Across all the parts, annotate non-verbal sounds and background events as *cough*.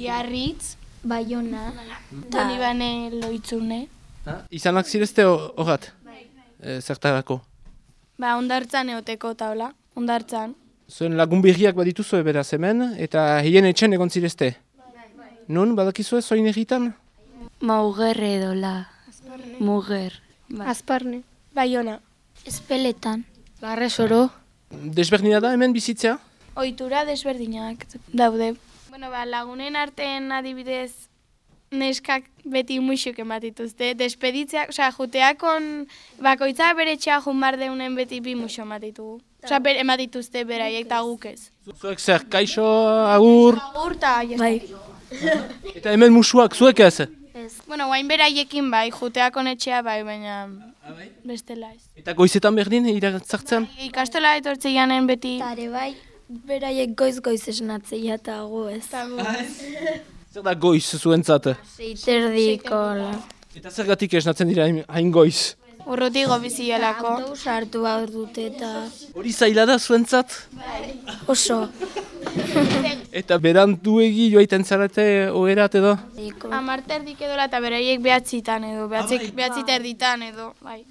Biarritz, Baiona. Donibane loitzune. Ha? Izanak zirezte ho- horrat? E, zertarako? Ba, ondartzan eoteko taula, ondartzan. Zuen lagun berriak badituzu beraz hemen, eta hien etxen egon zirezte? Nun, badakizue zoin egitan? Mauger edola. Muger. Azparne. Baiona. Espeletan. Barre soro. Desberdina da hemen bizitzea? Ohitura desberdinak daude. Bueno, ba, lagunen artean adibidez neskak beti muixuk ematituzte. Despeditzeak, osea, juteakon bakoitza bere etxea jun bar deunen beti bi muixo ematitugu. Osea, ber, ematituzte beraiek eta guk ez. Zuek zer, kaixo, agur, Urta, bai. *laughs* eta hemen musuak zuek ez? Bueno, guain beraiekin bai, juteakon etxea bai, baina bestela ez. Eta goizetan berdin, iratzartzen? Ikastola etortze janen beti Tare bai, beraiek goiz-goiz esnatzea eta gu ez. *laughs* Zer da goiz zuentzat? Zeiterdiko. Eta zergatik esnatzen dira hain- goiz? urrutigo bizielako. Autobus hartu behar dute eta Hori zaila da zuentzat? oso. *laughs* Eta beranduegi joaiten zarete oherat edo? Amarterdik edola eta beraiek behatzitan edo, behatzik, behatzi terditan edo, bai.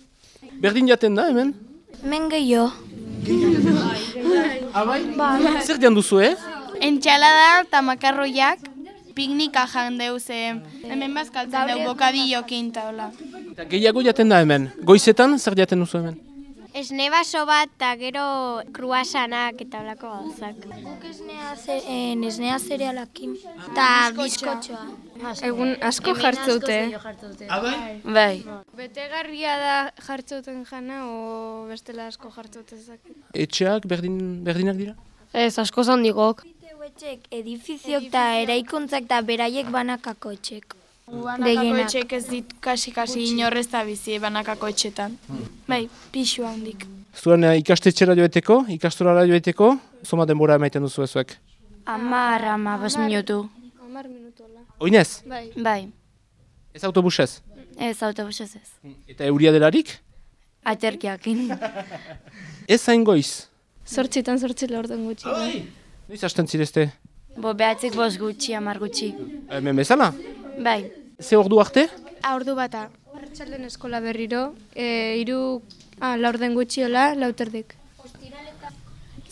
Berdin jaten da hemen? Men gehiago. Zer dian duzu, eh? Entxalada eta makarroiak piknika jan deuze, hemen bazkaltzen deu bokadillokin taula. Eta gehiago jaten da hemen. Goizetan zer jaten duzu hemen? Esne baso bat eta gero kruasanak eta olako gauzak. Guk esnea, ze, eh, esnea zerealakin. Eta bizkotxoa. Egun asko jartzeute. Bai. Betegarria da jartzeuten jana o bestela asko jartzeuten zake. Etxeak berdin, berdinak dira? Ez, asko zandigok. Etxek, edifiziok eta eraikuntzak eta beraiek banakako etxek. Banakako etxek ez dit kasi-kasi inorrez da bizi banakako etxetan. Bai, pixu handik. Zuen eh, ikastetxera joeteko, ikastorara joeteko, zoma denbora emaiten duzu ezuek. Amar, ama, bas minutu. Amar minutola. Oinez, Bai. ez autobusez. Ez autobusez ez. Eta euria delarik, Aterkiakin. *laughs* ez zain goiz. Zortzitan zortzi laurden gutxi. bai. Noiz hasten zirezte? Bo behatzik bos gutxi, amar gutxi. Hemen bezala? Bai. Ze ordu arte? Aurdu bata. Arratsalden eskola berriro, e, iru, ah, laurden gutxiola, lauterdik.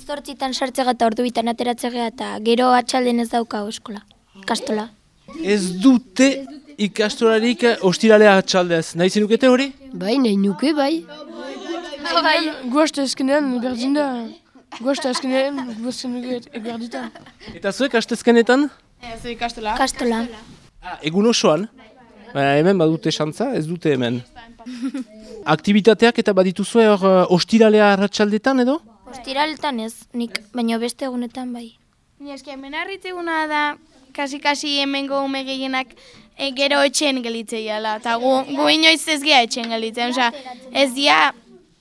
Zortzitan sartzega eta ordu bitan ateratzega eta gero atxalden ez daukago eskola. Kastola. Ez dute ikastorarik eh, ostiralea atxaldez. Nahi zenukete hori? Bai, nahi nuke, bai. Bai. Guazta eskenean berdin da. Guazta eskenean guazta berditan. Eta zuek astezkenetan? Ez ikastola. Kastola. Ah, egun osoan? Baina hemen badute xantza, ez dute hemen. Aktibitateak eta badituzue hor eh, ostiralea arratsaldetan edo? Ostiraletan ez, nik, baina beste egunetan bai. Ni eski hemen harritzeguna da, kasi-kasi hemengo ume gehienak e, gero etxen gelitzeiala. Eta gu, gu inoiz ez gea etxen gelitzen, osea, ez dia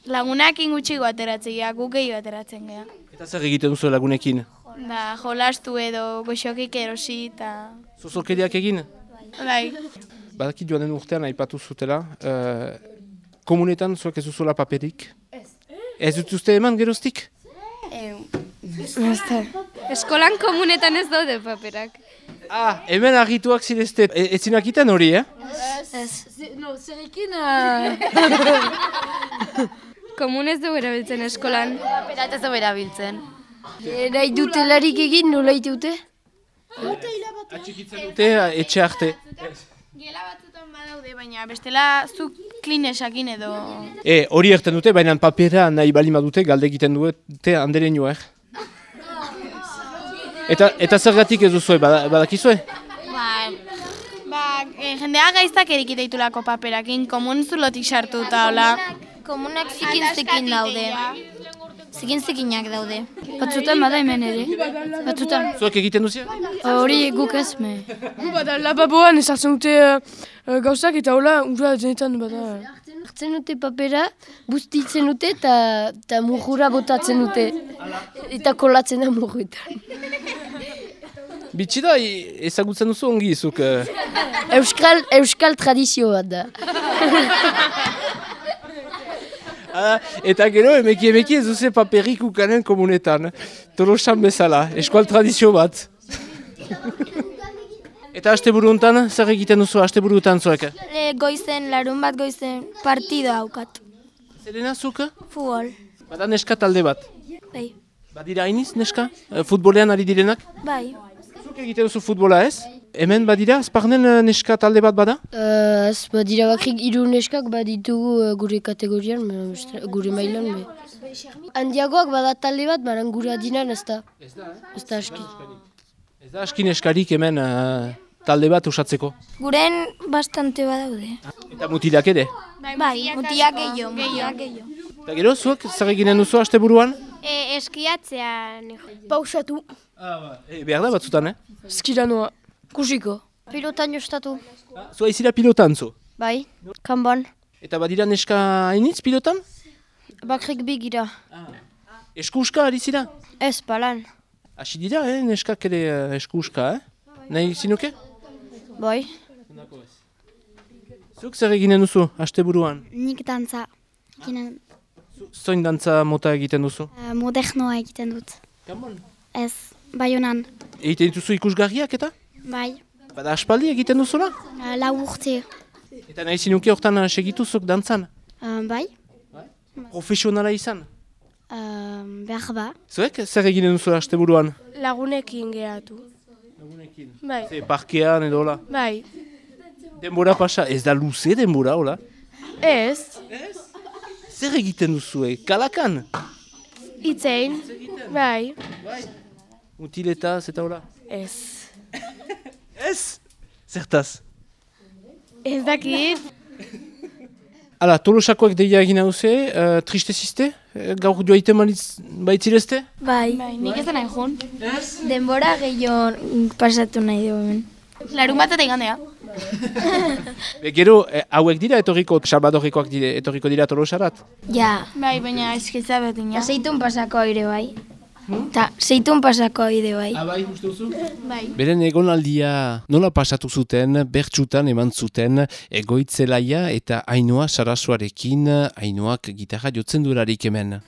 lagunak ingutxigo ateratzeia, gu gehiago ateratzen gea. Eta zer egiten duzu lagunekin? Da, jolastu edo goxokik erosi eta... Zozorkeriak egin? Bai, Badakit joan den urtean aipatu zutela, eh, komunetan zuek ez duzuela paperik? Ez. Ez dutuzte eman geroztik? Eskolan komunetan ez daude paperak. Ah, hemen argituak zirezte, e, ez zinakiten hori, eh? *laughs* Komunez dugu erabiltzen eskolan. Paperat ez dugu erabiltzen. Nahi dutelarik egin, nola itute? Atxikitzen dute eh, etxe arte. Gela batzutan badaude, baina bestela zuk klinesakin edo... E, hori erten dute, baina papera nahi balima dute, galde egiten dute handere eh? Eta, eta zergatik ez duzue, bada, badakizue? Ba, ba e, jendea gaiztak erikite ditulako paperakin, komun zulotik sartu eta hola. Komunak zikin zikin daude. Zikin zikinak daude. Batzutan bada hemen ere. Batzutan. Zuek egiten duzia? Hori guk ez, me. Bada, lababoan ezartzen dute uh, gauzak eta hola, ura zenetan bada. Hartzen dute papera, bustitzen dute eta murjura botatzen dute. Eta kolatzen da murruetan. Bitsi da, i- ezagutzen duzu ongi zuk. eh. Euskal, euskal tradizio bat da. *laughs* Ah, eta gero, emeki emeki ez duze paperik ukanen komunetan. Tolosan bezala, eskual tradizio bat. *laughs* Eta aste buruntan, zer egiten duzu aste burutan zuek? E, goizen, larun bat goizen, partido haukat. Zerena zuk? Futbol. Bada neska talde bat. Bai. Badira hainiz neska? E, futbolean ari direnak? Bai. Zuk egiten duzu futbola ez? Hemen badira, azparnen eh, neska talde bat bada? Uh, ez badira bakrik hiru neskak baditugu uh, gure kategorian, me- gure mailan. Be. Handiagoak bada talde bat, baran gure adinan ez da. Ez da, eh? Ez da aski. Ez da askin eskarik hemen eh, talde bat usatzeko. Guren bastante badaude. Eta mutilak ere. Bai, gehiago, mutiak gehiago. Eta gero, zuek zer eginen duzu aste buruan? E, eskiatzea, neho. Pausatu. Ah, ba. E, behar da batzutan, eh? Skiranoa. Kusiko. Pilotan jostatu. Zua izira pilotan zu. Bai, kanban. Eta badira neska hainitz pilotan? Bakrik bigira. Eskuska ari zira? Ez, balan. Hasi dira, eh? Neskak ere eh, eskuska, eh? Nahi zinuke? Bai. Zuk zer eginen duzu, aste buruan? Nik dantza. Ginen, Zoin dantza mota egiten duzu? uh, modernoa egiten dut. Kamon. Ez, bai honan. Egiten dituzu ikusgarriak eta? Bai, Bada aspaldi egiten duzula? uh, lau urte. Eta nahi zinuke hortan eh, segituzuk dantzan? Uh, bai, Profesionala izan? uh, behar ba. Zuek zer eginen duzu aste buruan? Lagunekin geratu. Bai, Ze, parkean edo hola? bai. Denbora pasa, ez da luze denbora, hola? Ez, Zer egiten duzu, eh? Kalakan? itzein. Bai, Mutiletaz eta hola? ez. Ez! Zertaz? Ez dakit. Hala, tolosakoak deia egin hauze, uh, triste ziste? Uh, gaur joaiten malitz baitzirezte? Bai. Bai, nik ez nahi joan. Denbora gehiago pasatu nahi du hemen. Larun bat eta igandea. Be, *laughs* gero, eh, hauek dira etorriko, sabadorrikoak dire, etorriko dira tolosarat? Ja. Bai, baina eskitza berdina. Zeitun pasako aire bai. Ta, zeitun pasako aire bai. Abai, uste duzu? Bai. Beren egonaldia nola pasatu zuten, bertsutan eman zuten egoitzelaia eta ainoa sarasuarekin, ainoak gitarra jotzen durarik hemen.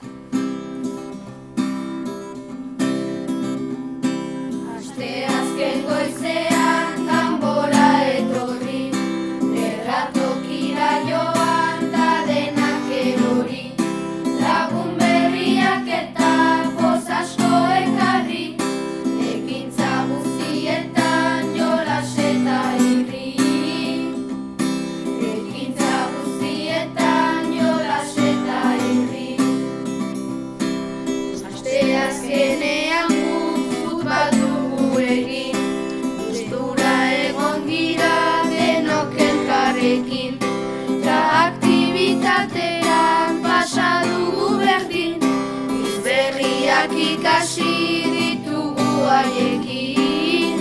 Ikasi ditugu haiekin.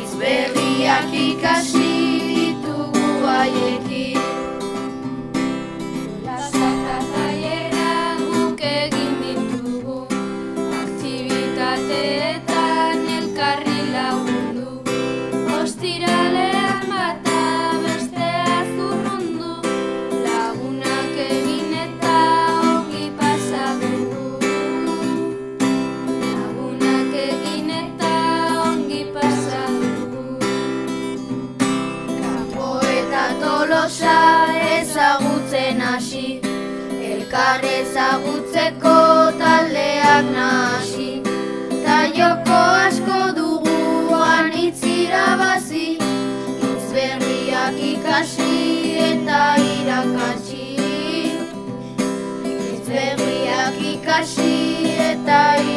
Izberriak ikasi Elkar ezagutzeko taldeak nahasi Ta joko asko dugu anitz irabazi Hitz berriak ikasi eta irakatsi. Hitz berriak ikasi eta irakatsi